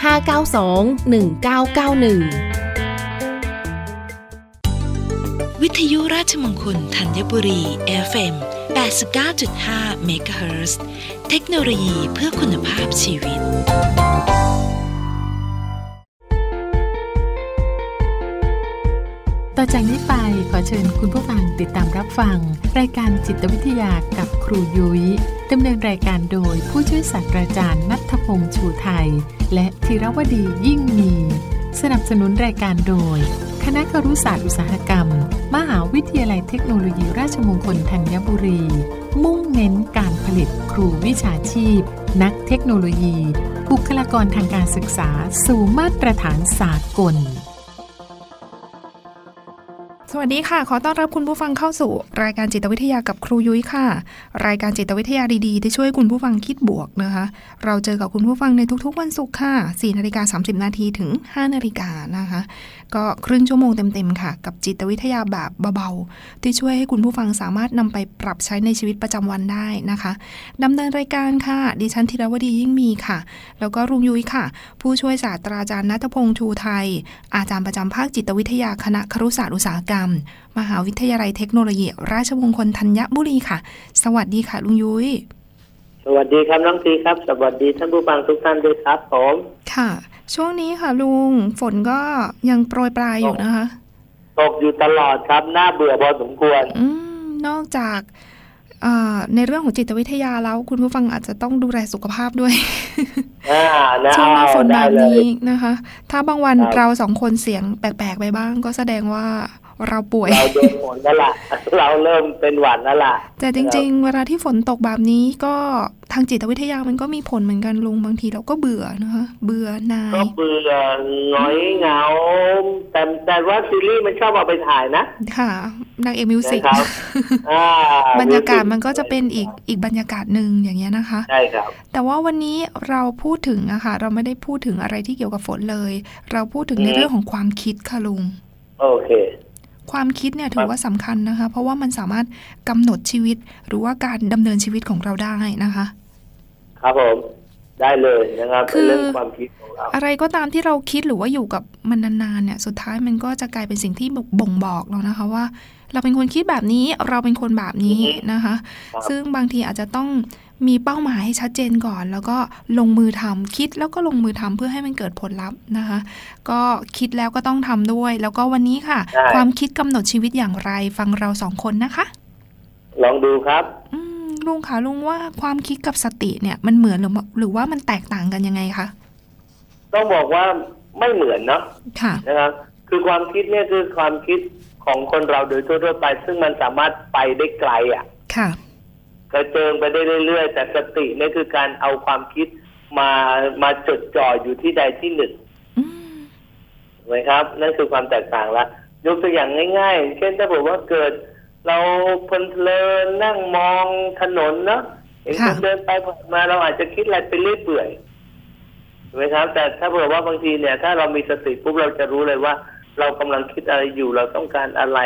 592 1991 วิทยุราชมงคลธัญบุรี FM 89.5 MHz เทคโนโลยีเพื่อคุณภาพชีวิต ต่อจากนี้ไปขอเชิญคุณผู้ฟังติดตามรับฟัง รายการจิตวิทยากับครูยุย้ย ดำเนินรายการโดยผู้ช่วยศาสตราจารย์นัทพงษ์ชูไทย และธีรวดียิ่งมี สนับสนุนรายการโดย คณะครุศาสตร์อุตสาหกรรม มหาวิทยาลัยเทคโนโลยีราชมงคลธัญบุรี มุ่งเน้นการผลิตครูวิชาชีพ นักเทคโนโลยี บุคลากรทางการศึกษา สู่มาตรฐานสากล สวัสดีค่ะ ขอต้อนรับคุณผู้ฟังเข้าสู่ รายการจิตวิทยากับครูยุ้ยค่ะ รายการจิตวิทยาดีๆ ที่ช่วยคุณผู้ฟังคิดบวกนะคะ เราเจอกับคุณผู้ฟังในทุกๆ วันศุกร์ค่ะ4นาฬิกา30 นาทีถึง 5นาฬิกานะคะ ก็ครึ่งชั่วโมงเต็มๆ ค่ะ กับจิตวิทยาแบบเบาๆ ที่ช่วยให้คุณผู้ฟังสามารถนำไปปรับใช้ในชีวิตประจำวันได้นะคะดำเนินรายการค่ะ ดิฉันธีรวดียิ่งมีค่ะ แล้วก็รุงยุ้ยค่ะ ผู้ช่วยศาสตราจารย์นัทพงษ์ชูไทย อาจารย์ประจำภาคจิตวิทยาคณะครุศาสตร์อุตสาหกรรมมหาวิทยาลัยเทคโนโลยี ราชมงคลธัญบุรีค่ะ สวัสดีค่ะ ลุงยุ้ยสวัสดีครับน้องทีครับ สวัสดีท่านผู้ฟังทุกท่านด้วยครับผมค่ะ ช่วงนี้ค่ะลุงฝนก็ยังโปรยปลายอยู่นะคะ ตกอยู่ตลอดครับน่าเบื่อพอสมควร อืมนอกจากเอ่อในเรื่องของจิตวิทยาแล้ว คุณผู้ฟังอาจจะต้องดูแลสุขภาพด้วยอ่านะช่วงหน้าฝนได้แบบเลยนี้นะคะ ถ้าบางวันครับเราสองคนเสียงแปลกๆไปบ้าง ก็แสดงว่า เราป่วย เราโดนฝนแล้วล่ะเราเริ่มเป็นหวัดแล้วล่ะแต่จริง ๆ เวลาที่ฝนตกแบบนี้ก็ทางจิตวิทยามันก็มีผลเหมือนกันลุงบางทีเราก็เบื่อนะคะเบื่อหนาก็ยเบื่อหงอยเหงา แต่แต่ว่าซีรีส์มันชอบเอาไปถ่ายนะค่ะนางเอกมิวสิกนะครับอ่าบรรยากาศมันก็จะเป็นอีกอีกบรรยากาศหนึ่งอย่างเงี้ยนะคะใช่ครับแต่ว่าวันนี้เราพูดถึงอะค่ะเราไม่ได้พูดถึงอะไรที่เกี่ยวกับฝนเลย เราพูดถึงในอืมเรื่องของความคิดค่ะลุงโอเค ความคิดเนี่ยถือว่าสำคัญนะคะ เพราะว่ามันสามารถกำหนดชีวิต หรือว่าการดำเนินชีวิตของเราได้นะคะ ครับผมได้เลยนะครับคือเป็นเรื่องความคิดของเราอะไรก็ตามที่เราคิดหรือว่าอยู่กับมันนานๆเนี่ย สุดท้ายมันก็จะกลายเป็นสิ่งที่บ่งบอกเรานะคะว่า เราเป็นคนคิดแบบนี้เราเป็นคนแบบนี้นะคะครับซึ่งบางทีอาจจะต้อง มีเป้าหมายให้ชัดเจนก่อน แล้วก็ลงมือทำคิดแล้วก็ลงมือทำเพื่อให้มันเกิดผลลัพธ์นะคะ ก็คิดแล้วก็ต้องทำด้วย แล้วก็วันนี้ค่ะใช่ความคิดกำหนดชีวิตอย่างไรฟังเราสองคนนะคะ ลองดูครับอืมลุงคะลุงว่าความคิดกับสติเนี่ยมันเหมือนหรือหรือว่ามันแตกต่างกันยังไงคะต้องบอกว่าไม่เหมือนเนาะค่ะนะครับคือความคิดเนี่ยคือความคิดของคนเราโดยทั่วๆไป ซึ่งมันสามารถไปได้ไกลอะ ค่ะ กระเจิงไปได้เรื่อยๆ แต่สติเนี่ยคือการเอาความคิดมามาจดจ่ออยู่ที่ใดที่หนึ่งอืมถูกไหมครับ นั่นคือความแตกต่างละยกตัวอย่างง่าย ๆ เช่นถ้าบอกว่าเกิด เราเพลินๆนั่งมองถนนเนาะเห็นคนเดินไปผ่านมาเราอาจจะคิดอะไรไปเรื่อยเปื่อยถูกไหมครับ แต่ถ้าบอกว่าบางทีเนี่ย ถ้าเรามีสติปุ๊บเราจะรู้เลยว่า เรากำลังคิดอะไรอยู่ เราต้องการอะไร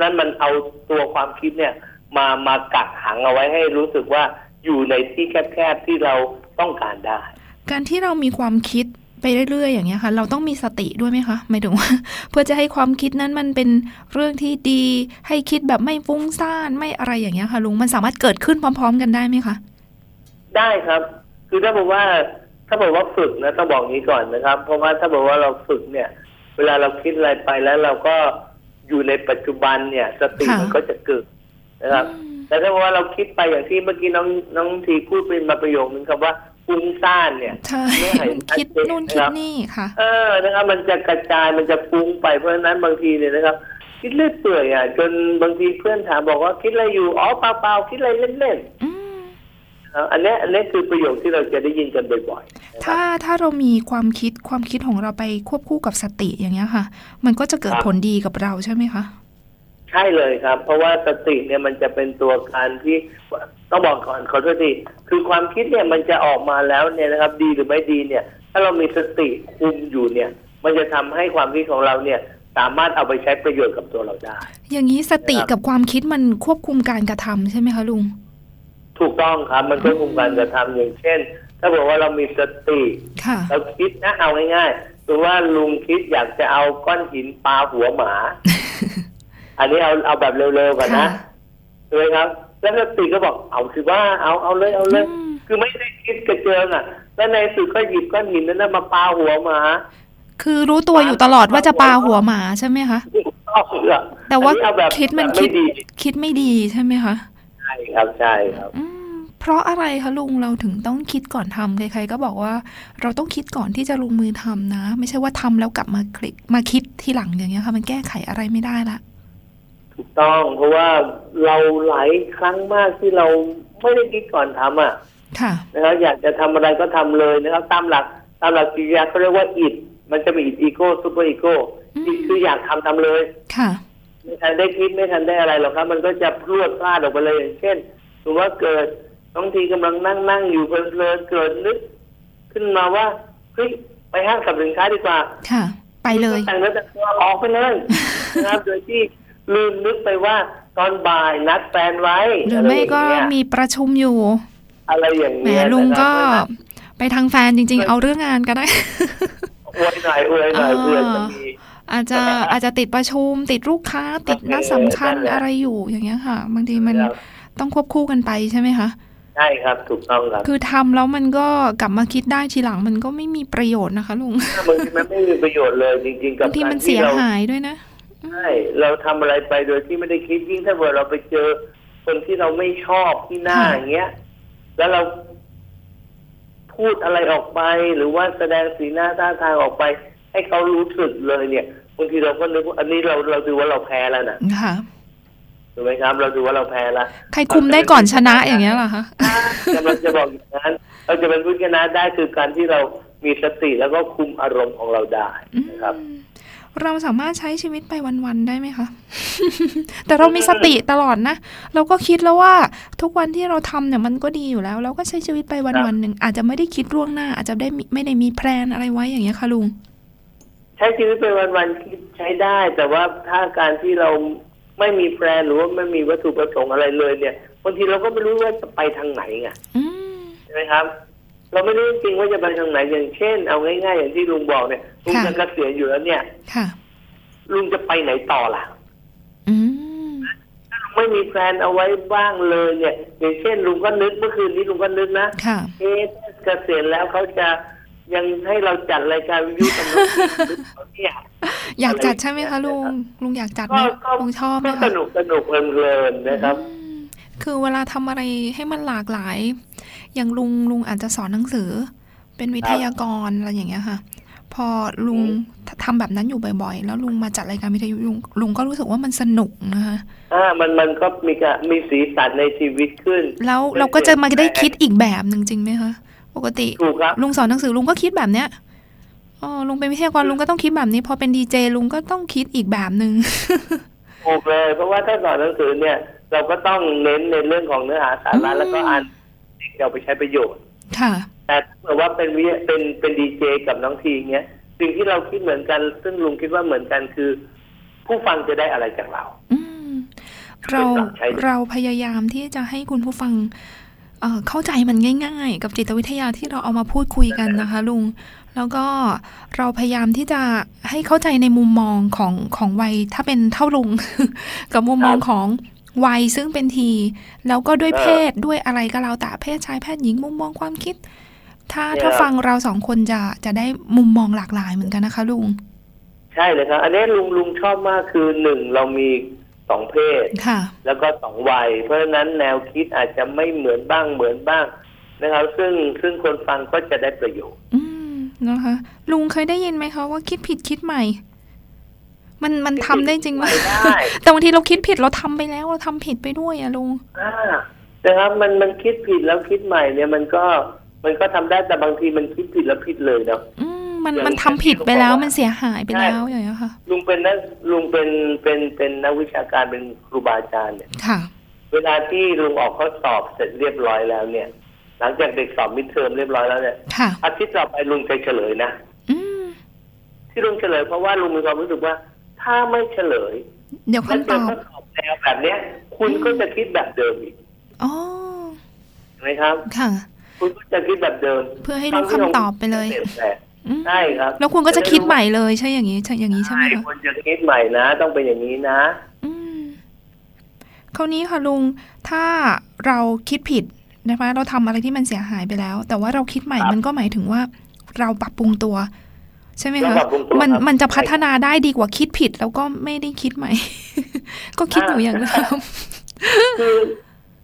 นั่นมันเอาตัวความคิดเนี่ย มามากักขังเอาไว้ให้รู้สึกว่าอยู่ในที่แคบๆที่เราต้องการได้ การที่เรามีความคิดไปเรื่อยๆ อย่างเงี้ยค่ะ เราต้องมีสติด้วยไหมคะหมายถึงว่า เพื่อจะให้ความคิดนั้นมันเป็นเรื่องที่ดี ให้คิดแบบไม่ฟุ้งซ่านไม่อะไรอย่างเงี้ยค่ะลุงมันสามารถเกิดขึ้นพร้อม ๆ กันได้ไหมคะได้ครับ คือถ้าบอกว่า ถ้าบอกว่าฝึกนะต้องบอกงี้ก่อนนะครับ เพราะว่าถ้าบอกว่าเราฝึกเนี่ย เวลาเราคิดอะไรไปแล้วเราก็อยู่ในปัจจุบันเนี่ย สติค่ะมันก็จะเกิด นะครับ แต่ถ้าบอกว่าเราคิดไปอย่างที่เมื่อกี้น้องน้องทีพูดเป็นมาประโยคนึงครับว่าฟุ้งซ่านเนี่ยใช่เมื่อไหร่ชัดคิดเจนนู่นนะคิคดรับนี่ค่ะ เออนะครับ มันจะกระจายมันจะฟุ้งไปเพราะฉะนั้นบางทีเนี่ยนะครับ คิดเลื่อยเปื่อยอะจนบางทีเพื่อนถามบอกว่าคิดอะไรอยู่อ๋อเปล่าๆคิดอะไรเล่นอืมๆนะครับอันเนี้ยอันเนี้ยคือประโยคที่เราจะได้ยินกันบ่อยๆนะครับถ้าถ้าเรามีความคิดความคิดของเราไปควบคู่กับสติอย่างเงี้ยค่ะ มันก็จะเกิดครับผลดีกับเราใช่ไหมคะ ใช่เลยครับ เพราะว่าสติเนี่ยมันจะเป็นตัวการที่ต้องบอกก่อนขอโทษทีคือความคิดเนี่ยมันจะออกมาแล้วเนี่ยนะครับ ดีหรือไม่ดีเนี่ย ถ้าเรามีสติคุมอยู่เนี่ย มันจะทำให้ความคิดของเราเนี่ยสามารถเอาไปใช้ประโยชน์กับตัวเราได้ อย่างนี้สตินะครับกับความคิดมันควบคุมการกระทำใช่ไหมคะลุง ถูกต้องครับ มันควบคุมการกระทำอย่างเช่น ถ้าบอกว่าเรามีสติค่ะเราคิดนะเอาง่ายๆคือว่าลุงคิดอยากจะเอาก้อนหินปาหัวหมา อันนี้เอาเอาแบบเร็วๆก่อนนะค่ะใช่ไหมครับ แล้วสติก็บอกเอาสิว่าเอาเอาเลยเอาเลยอืมคือไม่ได้คิดกระเจิงอะ แล้วในสุดก็หยิบก้อนหินนั้นนะมาปาหัวหมา คือรู้ตัวอยู่ตลอดว่าจะปาหัวหมาใช่ไหมคะเอาเหรอแต่ว่าอันนี้เอแบบคิดมันแบบคิไม่ดดีคิดไม่ดีใช่ไหมคะใช่ครับใช่ครับอืมเพราะอะไรคะลุงเราถึงต้องคิดก่อนทำใครๆก็บอกว่า เราต้องคิดก่อนที่จะลงมือทำนะ ไม่ใช่ว่าทำแล้วกลับมาคลิกมาคิดทีหลังอย่างเงี้ยค่ะ มันแก้ไขอะไรไม่ได้ละ ถูกต้อง เพราะว่าเราหลายครั้งมากที่เราไม่ได้คิดก่อนทำอะค่ะนะครับอยากจะทำอะไรก็ทำเลยนะครับ ตามหลักตามหลักจิตวิทยาเขาเรียกว่าอิดมันจะมีอิดอีโก้ซูเปอร์อีโก้อืมอิดคืออยากทำทำเลยค่ะไม่ทันได้คิดไม่ทันได้อะไรหรอกครับ มันก็จะพรวดพลาดออกไปเลยอย่างเช่นสมมติว่าเกิดบางทีกำลังนั่งนั่งอยู่เพลินๆเกิดนึกขึ้นมาว่าเฮ้ยไปห้างสรรพสินค้าดีกว่า ค่ะ ไปเลยแต่งเนื้อแต่งตัวออกไปเลยนะครับโดยที่ ลืมนึกไปว่าตอนบ่ายนัดแฟนไว้ หรือไม่ก็ะรอย่างเงี้ยมีประชุมอยู่ อะไรอย่างแหมเงี้ยลุงก็นะครับไปทางแฟนจริง ๆ เอาเรื่องงานก็ได้อวยหน่อยอวยหน่อยอ่าเพื่อนจะมีอาจจะอาจจะติดประชุม ติดลูกค้า ติดนัดสำคัญนั่นแหละอะไรอยู่อย่างเงี้ยค่ะ บางทีมันครับต้องควบคู่กันไปใช่ไหมคะใช่ครับถูกต้องครับคือทำแล้วมันก็กลับมาคิดได้ทีหลังมันก็ไม่มีประโยชน์นะคะลุงบางทีมันไม่มีประโยชน์เลยจริงๆกับบางทีการมันเสีที่ยเราหายด้วยนะ ใช่เราทำอะไรไปโดยที่ไม่ได้คิดยิ่งถ้าเกิดเราไปเจอคนที่เราไม่ชอบที่หน้าค่ะอย่างเงี้ย แล้วเราพูดอะไรออกไป หรือว่าแสดงสีหน้าท่าทางออกไป ให้เขารู้สึกเลยเนี่ยบางทีเราก็นึกว่าอันนี้เราเราถือว่าเราแพ้แล้วนะค่ะถูกไหมครับ เราถือว่าเราแพ้แล้วใครคุมได้ก่อนชนะอย่างเงี้ยเหรอคะกำลังจะบอกอย่างนั้น เราจะเป็นผู้ชนะได้คือการที่เรามีสติแล้วก็คุมอารมณ์ของเราได้นะครับ เราสามารถใช้ชีวิตไปวัน ๆ ได้ไหมคะ แต่เรามีสติตลอดนะ เราก็คิดแล้วว่าทุกวันที่เราทำเนี่ยมันก็ดีอยู่แล้ว เราก็ใช้ชีวิตไปวันๆหนึ่งอาจจะไม่ได้คิดล่วงหน้า อาจจะได้มีไม่ได้มีแพลนอะไรไว้อย่างเงี้ยค่ะลุง ใช้ชีวิตไปวันๆคิดใช้ได้ แต่ว่าถ้าการที่เราไม่มี plan หรือว่าไม่มีวัตถุประสงค์อะไรเลยเนี่ยบางทีเราก็ไม่รู้ว่าจะไปทางไหนไงอืมใช่ไหมครับ เราไม่รู้จริงๆว่าจะไปทางไหนอย่างเช่น เอาง่ายๆอย่างที่ลุงบอกเนี่ยลุงค่ะจะเกษียณอยู่แล้วเนี่ยค่ะลุงจะไปไหนต่อล่ะอืมไม่มี plan เอาไว้บ้างเลยเนี่ย อย่างเช่นลุงก็นึกเมื่อคืนนี้ลุงก็นึกนะค่ะเอ๊ะถ้าเกษียณแล้วเขาจะยังให้เราจัดรายการวิทยุตำรวจหรือเปล่าเนี่ยอยากจัดใช่ไหมคะลุงลุงอยากจัดไหมก็ก็ลุงชอบไหมก็สคะนุกสนุกเพลินๆนะครับอืมคือเวลาทำอะไรให้มันหลากหลาย อย่างลุงลุงอาจจะสอนหนังสือ เป็นวิทยากรอะไรอย่างเงี้ยค่ะ พอลุงทำแบบนั้นอยู่บ่อย ๆ แล้วลุงมาจัดรายการวิทยุลุงลุงก็รู้สึกว่ามันสนุกนะคะอ่ามันมันก็มีกะมีสีสันในชีวิตขึ้น แล้วเราก็จะมาได้คิดอีกแบบหนึ่งจริงไหมคะปกติถูกครับลุงสอนหนังสือลุงก็คิดแบบเนี้ยอ๋อลุงเป็นวิทยากรลุงก็ต้องคิดแบบนี้ พอเป็นดีเจลุงก็ต้องคิดอีกแบบหนึ่งถูกเลย เพราะว่าถ้าสอนหนังสือเนี่ย เราก็ต้องเน้นในเรื่องของเนื้อหาสาระอืมแล้วก็อ่านที่ เอาไปใช้ประโยชน์ ค่ะ แต่ถ้าเกิดว่าเป็นวิเป็นเป็นดีเจกับน้องทีเงี้ยสิ่งที่เราคิดเหมือนกัน ซึ่งลุงคิดว่าเหมือนกันคือ ผู้ฟังจะได้อะไรจากเราอืมเราปรับใช้เราพยายามที่จะให้คุณผู้ฟังเอ่อเข้าใจมันง่าย ๆ กับจิตวิทยาที่เราเอามาพูดคุยกันนะคะ ลุง แล้วก็เราพยายามที่จะให้เข้าใจในมุมมองของของวัยถ้าเป็นเท่าลุง กับมุมมองของ วัยซึ่งเป็นที แล้วก็ด้วยเพศด้วยอะไรก็แล้วแต่เพศชายเพศหญิงมุมมองความคิด ถ้าถ้าฟังเราสองคนจะจะได้มุมมองหลากหลายเหมือนกันนะคะ ลุง ใช่เลยครับ อันนี้ลุงลุงชอบมากคือหนึ่งเรามีสองเพศค่ะแล้วก็สองวัย เพราะฉะนั้นแนวคิดอาจจะไม่เหมือนบ้างเหมือนบ้างนะครับ ซึ่งซึ่งคนฟังก็จะได้ประโยชน์อืมนะคะลุงเคยได้ยินไหมคะว่าคิดผิดคิดใหม่ มันมันทำได้จริงไหมไม่ได้แต่บางทีเราคิดผิดเราทำไปแล้วเราทำผิดไปด้วยอะลุงอ่านะครับมันมันคิดผิดแล้วคิดใหม่เนี่ยมันก็มันก็ทำได้แต่บางทีมันคิดผิดแล้วผิดเลยเนาะอืมมันอย่างมันทำผิดไปแล้วที่ลุงบอกว่ามันเสียหายไปแล้วอย่างเงี้ยค่ะ ลุงเป็นนักลุงเป็นเป็นเป็นนักวิชาการเป็นครูบาอาจารย์เนี่ยค่ะ เวลาที่ลุงออกข้อสอบเสร็จเรียบร้อยแล้วเนี่ย หลังจากเด็กสอบมิดเทอมเรียบร้อยแล้วเนี่ยค่ะอาทิตย์ต่อไปลุงจะเฉลยนะอืมที่ลุงเฉลยเพราะว่าลุงมีความรู้สึกว่า ถ้าไม่เฉลยเดี๋ยวแล้วคำเจตออบข้อสอบแนวแบบเนี้ย คุณก็จะคิดแบบเดิมอีกอ๋อเห็นไหมครับ ค่ะ คุณก็จะคิดแบบเดิม เพื่อให้รู้คำตอบไปเลยอืมใช่ครับ แล้วคุณก็จะคิดใหม่เลยใช่อย่างนี้ใช่อย่างนี้ใช่ไหมใช่คะคุณจะคิดใหม่นะ ต้องเป็นอย่างนี้นะอืมคราวนี้ค่ะลุงถ้าเราคิดผิดนะคะเราทำอะไรที่มันเสียหายไปแล้ว แต่ว่าเราคิดใหม่ครับมันก็หมายถึงว่า เราปรับปรุงตัว ใช่ไหมคะเราปรับปรุงตัวมันครับมันจะพัฒนาได้ดีกว่าคิดผิด แล้วก็ไม่ได้คิดใหม่ ก็คิดอยู่อย่างเดิมคือ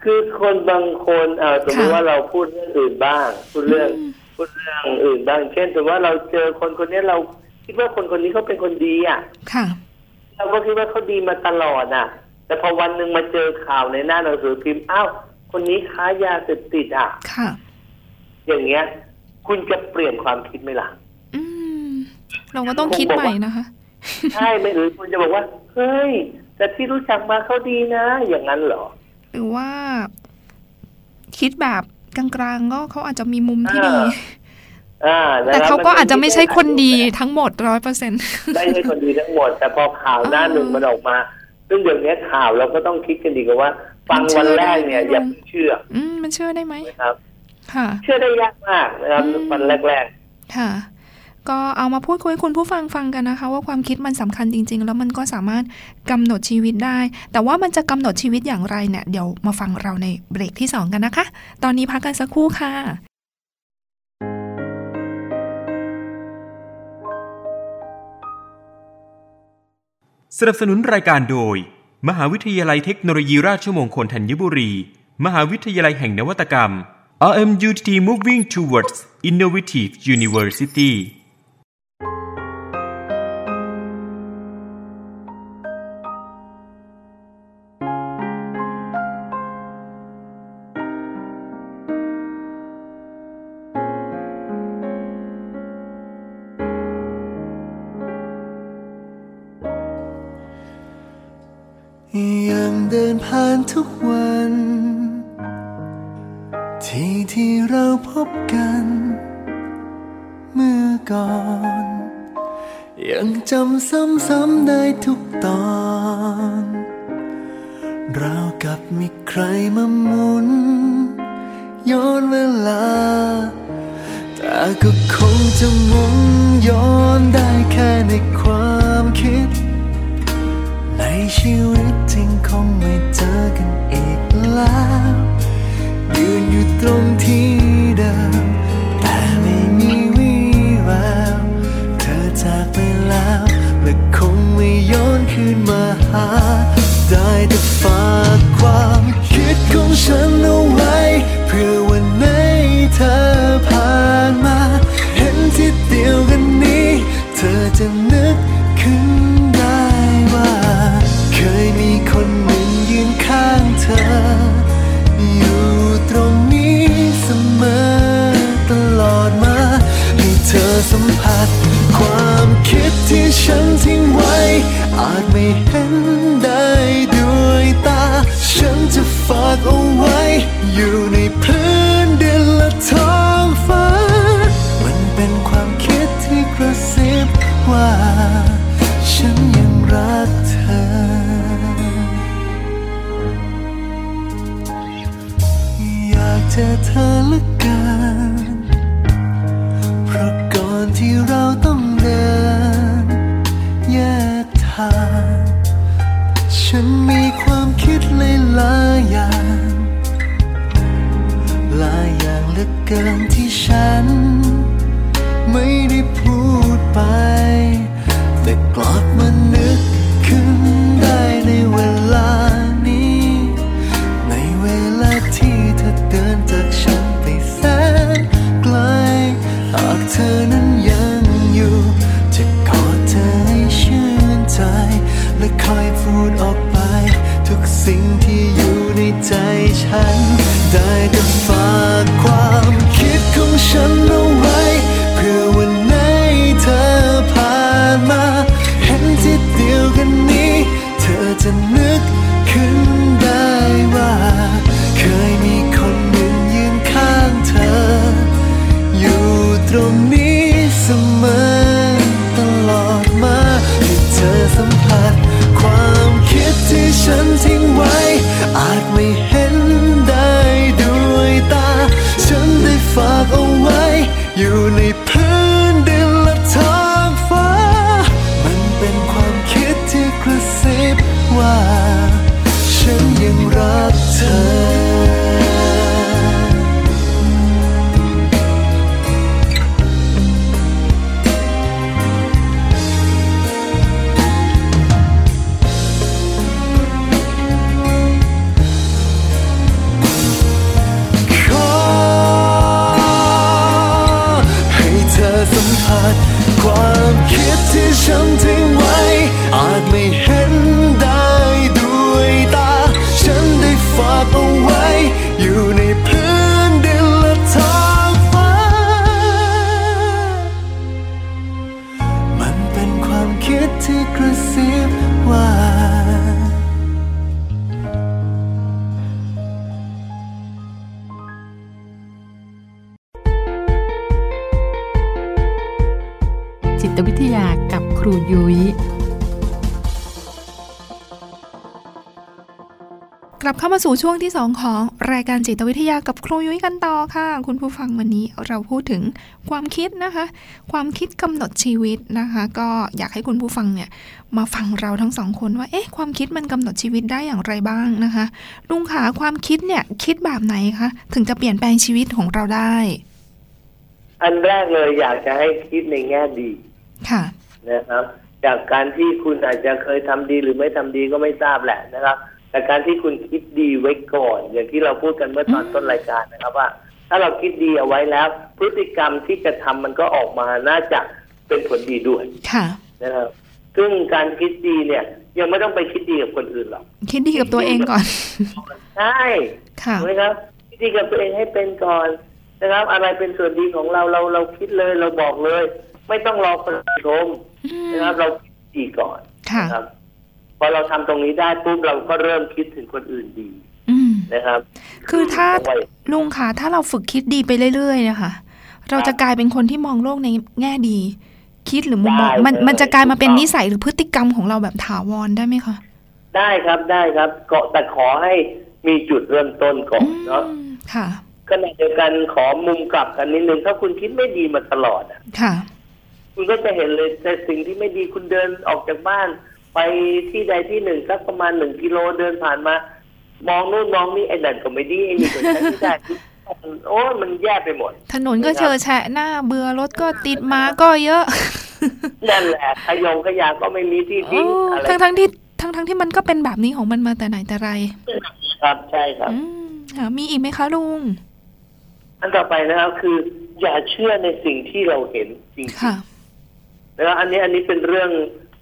คือคนบางคนเอ่อสมมติค่ะว่าเราพูดเรื่องอื่นบ้าง พูดเรื่องอืมพูดเรื่องอื่นบ้าง เช่นสมมติว่าเราเจอคนคนนี้เราคิดว่าคนคนนี้เขาเป็นคนดีอะค่ะเราก็คิดว่าเขาดีมาตลอดอะ แต่พอวันหนึ่งมาเจอข่าวในหน้าหนังสือพิมพ์อ้าวคนนี้ค้ายาเสพติดอะค่ะ อย่างเงี้ย คุณจะเปลี่ยนความคิดไหมล่ะอืม เราก็ต้องคิดใหม่นะคะ ใช่ไหมหรือคุณจะบอกว่า เฮ้ย แต่ที่รู้จักมาเขาดีนะ อย่างนั้นเหรอ หรือว่า คิดแบบกลางๆก็เขาอาจจะมีมุมที่ดีอ่าแต่เขาก็อาจจะไม่ใช่คนดีทั้งหมดร้อยเปอร์เซ็นต์ไม่ใช่คนดีทั้งหมด แต่พอข่าวหน้าหนึ่งมันออกมา ซึ่งเดี๋ยวนี้ข่าวเราก็ต้องคิดกันดีกับว่า ฟังวันแรกเนี่ยอย่าเชื่อ อืมมันเชื่อได้ไหมนะครับ ค่ะ เชื่อได้ยากมากนะครับวันแรกค่ะ ก็เอามาพูดคุยคุณผู้ฟังฟังกันนะคะ ว่าความคิดมันสำคัญจริง ๆ แล้วมันก็สามารถกำหนดชีวิตได้ แต่ว่ามันจะกำหนดชีวิตอย่างไรเนี่ยเดี๋ยวมาฟังเราในเบรกที่ 2 กันนะคะ ตอนนี้พักกันสักครู่ค่ะสนับสนุนรายการโดย มหาวิทยาลัยเทคโนโลยีราชมงคลธัญบุรี มหาวิทยาลัยแห่งนวัตกรรม RMUTT Moving Towards Innovative University เจอเธอลือเกินเพราะก่อนที่เราต้องเดินแยกทาง ฉันมีความคิดหลายอย่างหลายอย่างเหลือเกินที่ฉัน ไม่ได้พูดไป แต่กลับมานึ ฉัน ได้แต่ฝากความคิดของฉันเอาไว้ เพื่อวันไหนเธอผ่านมา เห็นที่เดียวกันนี้ เธอจะนึก มาสู่ช่วงที่ 2 ของรายการจิตวิทยากับครูยุ้ยกันต่อค่ะ คุณผู้ฟังวันนี้เราพูดถึงความคิดนะคะ ความคิดกำหนดชีวิตนะคะ ก็อยากให้คุณผู้ฟังเนี่ยมาฟังเราทั้งสองคนว่าเอ๊ะความคิดมันกำหนดชีวิตได้อย่างไรบ้างนะคะลุงขาความคิดเนี่ยคิดแบบไหนคะถึงจะเปลี่ยนแปลงชีวิตของเราได้ อันแรกเลยอยากจะให้คิดในแง่ดีค่ะนะครับ จากการที่คุณอาจจะเคยทำดีหรือไม่ทำดีก็ไม่ทราบแหละนะครับ แต่การที่คุณคิดดีไว้ก่อน อย่างที่เราพูดกันเมื่อตอนต้นรายการนะครับว่า ถ้าเราคิดดีเอาไว้แล้ว พฤติกรรมที่จะทำมันก็ออกมาน่าจะเป็นผลดีด้วยค่ะนะครับซึ่งการคิดดีเนี่ย ยังไม่ต้องไปคิดดีกับคนอื่นหรอกคิดดีกับตัวเองก่อนใช่ค่ะถูกไหมครับคิดดีกับตัวเองให้เป็นก่อนนะครับ อะไรเป็นส่วนดีของเราเราเราคิดเลยเราบอกเลย ไม่ต้องรอคนอื่นชมนะครับเราคิดดีก่อนค่ะนะครับพ อเราทำตรงนี้ได้ปุ๊บเราก็เริ่มคิดถึงคนอื่นดีอืมนะครับ คือถ้าเอไว้ลุงคะถ้าเราฝึกคิดดีไปเรื่อยๆนะคะเราจะกลายเป็นคนที่มองโลกในแง่ดี คิดหรือมุมมองได้มันเลยมันจะกลายมาเป็นถูกต้องนิสัยหรือพฤติกรรมของเราแบบถาวรได้ไหมคะได้ครับได้ครับก็แต่ขอให้มีจุดเริ่มต้นก่อนเนาะอืมค่ะขณะเดียวกันขอมุมกลับกันนิดนึงถ้าคุณคิดไม่ดีมาตลอดอะค่ะ คุณก็จะเห็นเลยแต่สิ่งที่ไม่ดีคุณเดินออกจากบ้าน ไปที่ใดที่หนึ่งสักประมาณหนึ่งกิโลเดินผ่านมา มองนู่นมองนี่ไอ้นั่นก็ไม่ดีไอ้นี่ก็ใช้ไม่ได้โอ้ยมันแย่ไปหมด ถนนก็เชอแฉะหน้าเบื่อรถก็ติดมาก็เยอะ นั่นแหละขยงขยะก็ไม่มีที่ทิ้งอะไรทั้งทั้งๆที่ทั้งทั้งๆที่มันก็เป็นแบบนี้ของมันมาแต่ไหนแต่ไร ครับใช่ครับอืมค่ะมีอีกไหมคะลุง อันต่อไปนะครับคือ อย่าเชื่อในสิ่งที่เราเห็นจริงค่ะๆนะครับอันนี้อันนี้เป็นเรื่อง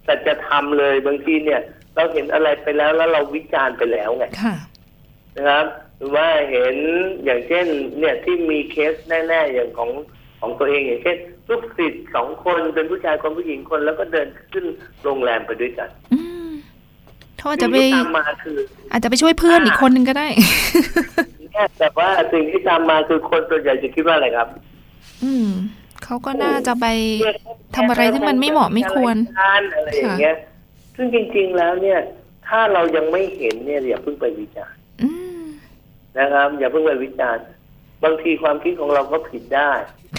สัจธรรมเลยบางทีเนี่ย เราเห็นอะไรไปแล้วแล้วเราวิจารณ์ไปแล้วไงค่ะนะครับหรือว่าเห็นอย่างเช่น เนี่ยที่มีเคสแน่ ๆ อย่างของของตัวเองอย่างเช่นลูกศิษย์สองคนเป็นผู้ชายคนผู้หญิงคน แล้วก็เดินขึ้นโรงแรมไปด้วยกันอืมเขาอาจจะไปสิ่งที่ตามมาคือ อาจจะไปช่วยเพื่อนอีกคนนึงก็ได้เนี่ยแต่ว่าสิ่งที่ตามมาคือคนส่วนใหญ่จะคิดว่าอะไรครับ อืม เขาก็น่าจะไปทำอะไรที่มันไม่เหมาะไม่ควรอะไรอย่างเงี้ย ซึ่งจริง ๆ แล้วเนี่ย ถ้าเรายังไม่เห็นเนี่ยอย่าเพิ่งไปวิจารณ์อืมนะครับ อย่าเพิ่งไปวิจารณ์บางทีความคิดของเราก็ผิดได้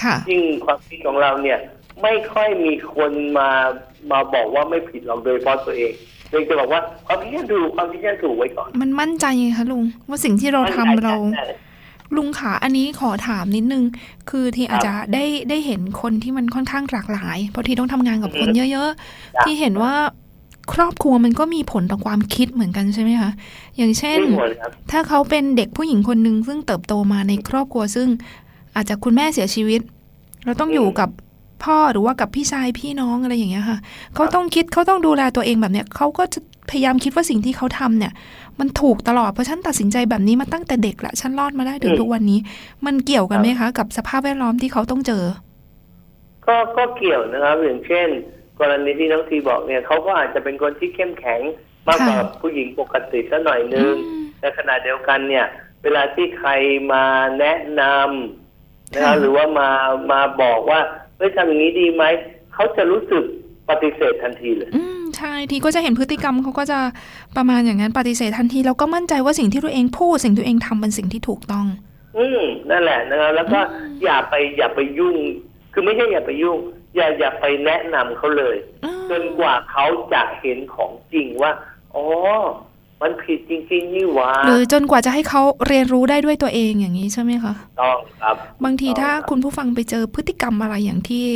ค่ะยิ่งความคิดของเราเนี่ย ไม่ค่อยมีคนมามาบอกว่าไม่ผิดหรอกโดยเฉพาะตัวเองเองจะบอกว่าความคิดฉันถูกความคิดฉันถูกไว้ก่อน มันมั่นใจไงคะลุงว่าสิ่งที่เราทำเราใช่ ลุงขาอันนี้ขอถามนิดนึง คือที่อาจจะได้ได้เห็นคนที่มันค่อนข้างหลากหลาย เพราะที่ต้องทำงานกับคนเยอะ ๆ ที่เห็นว่าครอบครัวมันก็มีผลต่อความคิดเหมือนกันใช่ไหมคะ อย่างเช่นไม่หมดครับถ้าเขาเป็นเด็กผู้หญิงคนหนึ่งซึ่งเติบโตมาในครอบครัวซึ่งอาจจะคุณแม่เสียชีวิต เราต้องอยู่กับพ่อหรือว่ากับพี่ชายพี่น้องอะไรอย่างเงี้ยค่ะ เขาต้องคิดเขาต้องดูแลตัวเองแบบเนี้ยเขาก็จะพยายามคิดว่าสิ่งที่เขาทำเนี่ย มันถูกตลอดเพราะฉันตัดสินใจแบบนี้มาตั้งแต่เด็กละฉันรอดมาได้ถึงทุกวันนี้ มันเกี่ยวกันไหมคะ กับสภาพแวดล้อมที่เขาต้องเจอ ก็ก็เกี่ยวนะครับอย่างเช่น กรณีที่น้องทีบอกเนี่ยเขาก็อาจจะเป็นคนที่เข้มแข็งมากกว่าค่ะผู้หญิงปกติสักหน่อยนึงอืมในขณะเดียวกันเนี่ย เวลาที่ใครมาแนะนำนะครับค่ะหรือว่ามามาบอกว่าเฮ้ยทำอย่างนี้ดีไหมเขาจะรู้สึกปฏิเสธทันทีเลย อืมใช่ทีก็จะเห็นพฤติกรรมเขาก็จะ ประมาณอย่างนั้นปฏิเสธทันทีแล้วก็มั่นใจว่าสิ่งที่ตัวเองพูดสิ่งที่ตัวเองทำเป็นสิ่งที่ถูกต้อง อืมนั่นแหละนะครับแล้วก็อย่าไปอย่าไปยุ่ง คือไม่ใช่อย่าไปยุ่ง อย่าอย่าไปแนะนำเขาเลยอืมจนกว่าเขาจะเห็นของจริงว่าอ๋อมันผิดจริงๆนี่หว่าหรือจนกว่าจะให้เขาเรียนรู้ได้ด้วยตัวเองอย่างนี้ใช่ไหมคะต้องครับ บางทีถ้าต้องรับคุณผู้ฟังไปเจอพฤติกรรมอะไรอย่างที่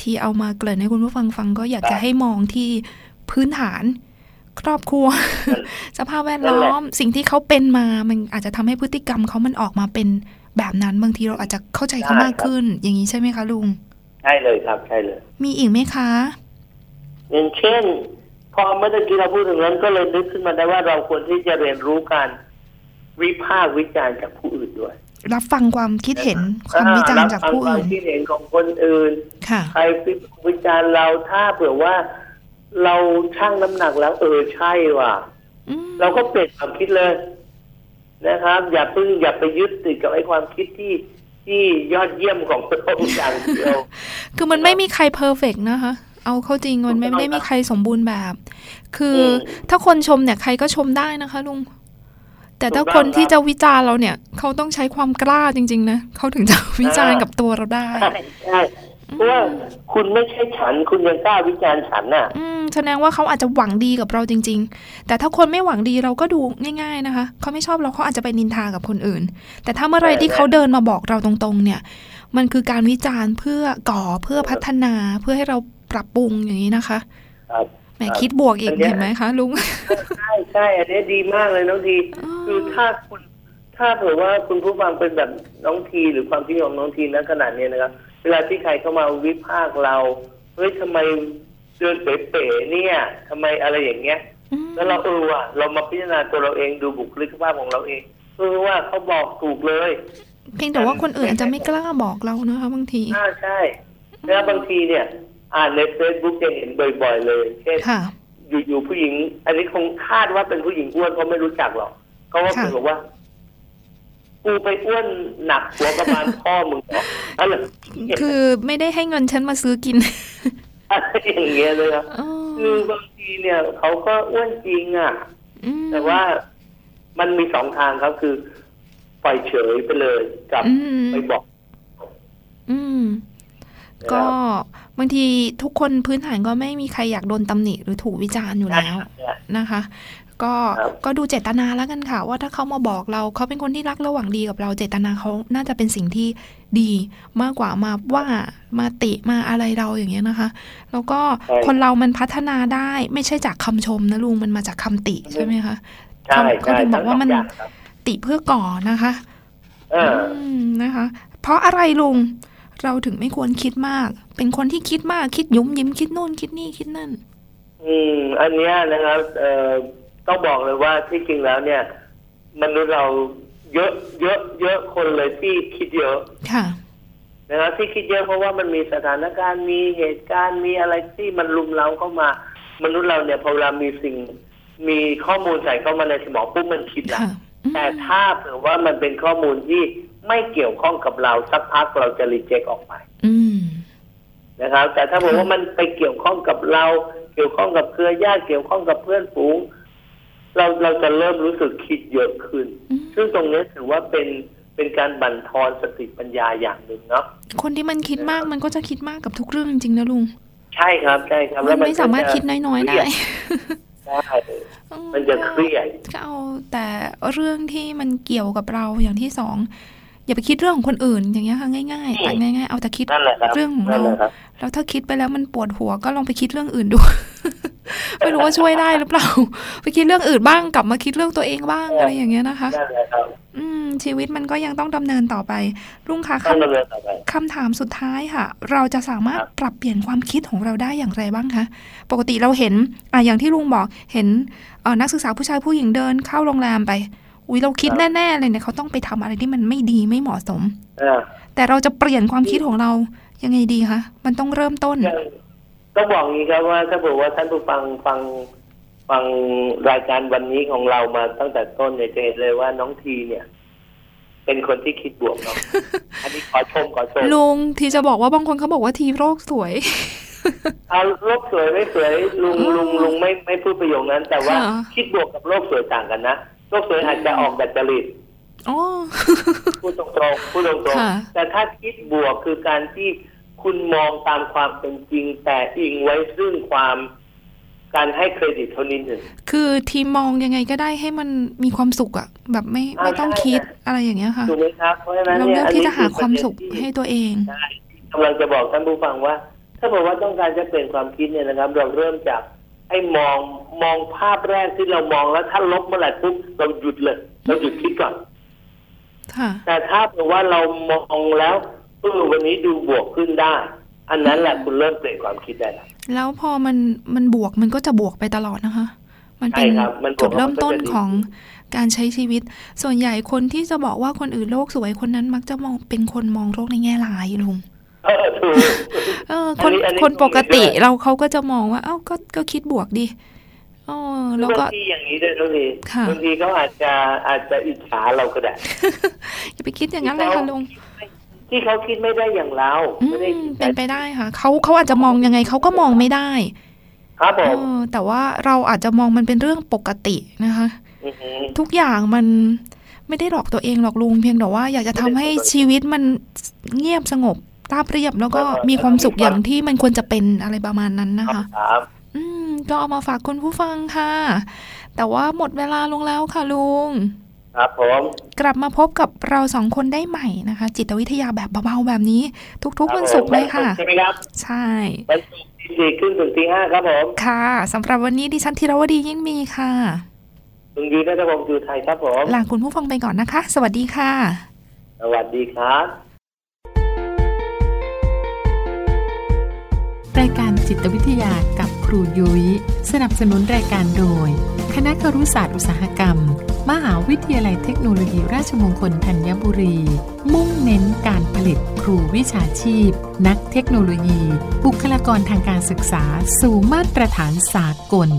ที่เอามาเกริ่นให้คุณผู้ฟังฟังก็อยากครัจะบให้มองที่พื้นฐาน ครอบครัว สภาพแวดนั่นล้แหอละมสิ่งที่เขาเป็นมา มันอาจจะทำให้พฤติกรรมเขามันออกมาเป็นแบบนั้นบางทีเราอาจจะเข้าใจเขามากขึ้น อย่างนี้ใช่ไหมคะลุง ใช่เลยครับ ใช่เลย มีอีกไหมคะ อย่างเช่น พอเมื่อกี้เราพูดถึงนั้นก็เลยนึกขึ้นมาได้ว่าเราควรที่จะเรียนรู้การวิพากษ์วิจารณ์จากผู้อื่นด้วย รับฟังความคิดเห็นความวิจารณ์จากผู้บฟังควาอื่มนคิดเห็นของคนอื่นค่ะใครวิจารณ์เราถ้าเผื่อว่า เราชั่งน้ำหนักแล้ว เออใช่ว่ะอืมเราก็เปลี่ยนความคิดเลยนะครับ อย่าเพิ่งอย่าไปยึดติดกับไอ้ความคิดที่ที่ยอดเยี่ยมของพระองค์อย่างเดียวคือมันไม่มีใครเพอร์เฟกนะคะ เอาเข้าจริงมันไม่ได้มีใครสมบูรณ์แบบ คือถ้าคนชมเนี่ยใครก็ชมได้นะคะลุงแต่ถ้าคนที่จะวิจารณ์เราเนี่ย เขาต้องใช้ความกล้าจริง ๆ นะเขาถึงจะวิจารณ์กับตัวเราได้ใช่ใช่ เพราะว่าคุณไม่ใช่ฉัน คุณยังกล้าวิจารณ์ฉันน่ะ อืมแสดงว่าเขาอาจจะหวังดีกับเราจริง ๆ แต่ถ้าคนไม่หวังดีเราก็ดูง่าย ๆนะคะ เขาไม่ชอบเราเขาอาจจะไปนินทากับคนอื่น แต่ถ้าเมื่อไรที่เขาเดินมาบอกเราตรงๆ เนี่ย มันคือการวิจารณ์เพื่อก่อเพื่อพัฒนาเพื่อให้เราปรับปรุงอย่างนี้นะคะครับแหมคิดบวกอีกเห็นไหมคะลุงใช่ใช่อันนี้ดีมากเลยน้องทีคือถ้าคุณถ้าเผื่อว่าคุณผู้ฟังเป็นแบบน้องทีหรือความคิดของน้องทีณขนาดนี้นะครับ เวลาที่ใครเข้ามาวิพากษ์เราเฮ้ยทำไมเดินเป๋ๆเนี่ยทำไมอะไรอย่างเงี้ย แล้วเราเออว่ะเรามาพิจารณาตัวเราเองดูบุคลิกภาพของเราเองเออว่าเขาบอกถูกเลย เพียงแต่ว่าคนอื่นอาจจะไม่กล้าบอกเรานะคะบางทีอ่าใช่แล้วบางทีเนี่ย อ่านในเฟซบุ๊กจะเห็นบ่อย ๆ เลยเช่นค่ะอยู่ๆผู้หญิง อันนี้คงคาดว่าเป็นผู้หญิงอ้วนเพราะไม่รู้จักหรอกเขาว่าค่ะคือบอกว่า กูไปอ้วนหนักหัวประมาณพ่อมึงเหรออะไรคือไม่ได้ให้เงินฉันมาซื้อกินอะไรอย่างเงี้ยเลยครับอ๋อคือบางทีเนี่ยเขาก็อ้วนจริงอะอืมแต่ว่ามันมีสองทางครับคือปล่อยเฉยไปเลยกับอืมไปบอก อืม ก็บางทีทุกคนพื้นฐานก็ไม่มีใครอยากโดนตำหนิหรือถูกวิจารณ์อยู่แล้วนะคะ ก็ครับก็ดูเจตนาแล้วกันค่ะ ว่าถ้าเขามาบอกเราเขาเป็นคนที่รักและหวังดีกับเราเจตนาเขาน่าจะเป็นสิ่งที่ดีมากกว่ามาว่ามาติมาอะไรเราอย่างเงี้ยนะคะ แล้วก็ใช่คนเรามันพัฒนาได้ไม่ใช่จากคำชมนะลุงมันมาจากคำติใช่ไหมคะใช่เขาใช่ถึงบอกว่ามันทั้งสองอย่างครับติเพื่อก่อนะคะเอออืมนะคะ เพราะอะไรลุงเราถึงไม่ควรคิดมาก เป็นคนที่คิดมากคิดยุ้มยิ้มคิดนู่นคิดนี่คิดนั่น อืม อันเนี้ยนะครับ เอ่อ ต้องบอกเลยว่าที่จริงแล้วเนี่ย มนุษย์เราเยอะเยอะเยอะคนเลยที่คิดเยอะค่ะนะครับที่คิดเยอะเพราะว่ามันมีสถานการณ์มีเหตุการณ์มีอะไรที่มันลุมเล้าเข้ามามนุษย์เราเนี่ยพอเวลามีสิ่ง มีข้อมูลใส่เข้ามาในสมองปุ๊บมันคิดละค่ะแต่ถ้าเผื่อว่ามันเป็นข้อมูลที่ไม่เกี่ยวข้องกับเราสักพักเราจะรีเจ็คออกไปอืมนะครับ แต่ถ้าบอกว่ามันไปเกี่ยวข้องกับเรา เกี่ยวข้องกับเครือญาติเกี่ยวข้องกับเพื่อนฝูง เราเราจะเริ่มรู้สึกคิดเยอะขึ้นอืมซึ่งตรงนี้ถือว่าเป็นเป็นการบั่นทอนสติปัญญาอย่างหนึ่งเนาะคนที่มันคิดมากมันก็จะคิดมากกับทุกเรื่องจริงๆนะลุง ใช่ครับใช่ครับมัแล้วนมันไม่สามารถคิดน้อยๆได้ใช่มันจะเครียดก็เอาแต่เรื่องที่มันเกี่ยวกับเราอย่างที่สองอย่าไปคิดเรื่องของคนอื่นอย่างเงี้ยค่ะง่ายๆตัดง่ายๆเอาแต่คิดนั่นแหละครับเรื่องของนั่เราน แหละครับแล้วถ้าคิดไปแล้วมันปวดหัวก็ลองไปคิดเรื่องอื่นดู ไม่รู้ว่าช่วยได้หรือเปล่า ไปคิดเรื่องอื่นบ้างกลับมาคิดเรื่องตัวเองบ้างอะไรอย่างเงี้ยนะคะนั่นแหละครับอืม ชีวิตมันก็ยังต้องดำเนินต่อไปลุงคะต้องคำดำเนินต่อไปคำถามสุดท้ายค่ะ เราจะสามารถครับปรับเปลี่ยนความคิดของเราได้อย่างไรบ้างคะปกติเราเห็นอะอย่างที่ลุงบอกเห็นเอ่อนักศึกษาผู้ชายผู้หญิงเดินเข้าโรงแรมไปอุ้ยเราคิดแน่ๆเลยเนี่ยเขาต้องไปทำอะไรที่มันไม่ดีไม่เหมาะสมอ่าแต่เราจะเปลี่ยนความคิดของเรา ยังไงดีคะมันต้องเริ่มต้นต้องบอกอย่างนี้ครับว่าถ้าบอกว่าท่านผู้ฟังฟังฟังรายการวันนี้ของเรามาตั้งแต่ต้นเนี่ยจะเห็นเลยว่าน้องทีเนี่ย เป็นคนที่คิดบวกเนาะอันนี้ขอชมขอชมลุงที่จะบอกว่าบางคนเขาบอกว่าทีโรคสวยเอาโลกสวยไม่สวยลุงลุงลุงไม่ไม่พูดประโยคนั้น แต่ว่าค่ะคิดบวกกับโลกสวยต่างกันนะโลกสวยอาจจะออกแบบจริตอ๋อพูดตรงๆพูดตรงค่ะๆแต่ถ้าคิดบวกคือการที่ คุณมองตามความเป็นจริง แต่อิงไว้ซึ่งความการให้เครดิตเท่านี้หนึ่งคือทีมมองยังไงก็ได้ให้มันมีความสุขอะแบบไม่อ่าไม่ต้องใช่คิดอะไรอย่างเงี้ยค่ะถูกไหมครับเพราะฉะนั้นเราเนี่เลืยอกอันที่นี้จะหาความสุขอประเด็นที่ให้ตัวเองใช่กำลังจะบอกท่านผู้ฟังว่า ถ้าบอกว่าต้องการจะเปลี่ยนความคิดเนี่ยนะครับ เราเริ่มจากให้มองมองภาพแรกที่เรามองแล้วถ้าลบเมื่อไหร่ปุ๊บเราหยุดเลย เราหยุดคิดก่อนค่ะแต่ถ้าเผื่อว่าเรามองแล้ว เออวันนี้ดูบวกขึ้นได้ อันนั้นแหละคุณเริ่มเปลี่ยนความคิดได้แล้วแล้วพอมันมันบวกมันก็จะบวกไปตลอดนะคะ มันเป็นใช่ครับมันบวกจุดเริ่มต้นแล้วมันก็จะดีของการใช้ชีวิต ส่วนใหญ่คนที่จะบอกว่าคนอื่นโลกสวยคนนั้นมักจะมองเป็นคนมองโลกในแง่ร้ายลุงเออถูกเอออัคนนนี้อันนี้คนปกติผมเห็นด้วยเราเขาก็จะมองว่า เอ้าก็ก็คิดบวกดิอ๋อแล้วก็บางทีอย่างนี้ด้วยทุกทีค่ะบางทีเขาอาจจะอาจจะอิจฉาเราก็ได้อย่าไปคิดอย่างนั้นเลยค่ะลุง ทที่เขาคิดไม่ได้อย่างเราอืไม่ได้มคิดเป็นไปได้ค่ะเขาเขาอาจจะมองยังไงเขาก็มองไม่ได้ ครับผเอมอแต่ว่าเราอาจจะมองมันเป็นเรื่องปกตินะคะอือหือทุกอย่างมันไม่ได้หลอกตัวเองหรอกลุงเพียงแต่ว่าอยากจะทำให้ชีวิตมันเงียบสงบราบเรียบแล้วก็มีความสุขอย่างที่มันควรจะเป็นอะไรประมาณนั้นนะคะครับอืมก็เอามาฝากคุณผู้ฟังค่ะ แต่ว่าหมดเวลาลงแล้วค่ะลุง ครับผมกลับมาพบกับเราสองคนได้ใหม่นะคะ จิตวิทยาแบบเบาๆแบบนี้ ทุกๆวันศุกร์เลยค่ะใช่ไหมครับใช่วันศุกร์ที่สี่ขึ้นถึงตีห้าครับผมค่ะสำหรับวันนี้ดิฉันธีรวดียิ่งมีค่ะคุณยูนัทพงศ์จูไทยครับผมลาคุณผู้ฟังไปก่อนนะคะ สวัสดีค่ะ สวัสดีครับรายการจิตวิทยากับครูยุย้ยสนับสนุนรายการโดย คณะครุศาสตร์อุตสาหกรรม มหาวิทยาลัยเทคโนโลยีราชมงคลธัญบุรี มุ่งเน้นการผลิตครูวิชาชีพ นักเทคโนโลยี บุคลากรทางการศึกษา สู่มาตรฐานสากล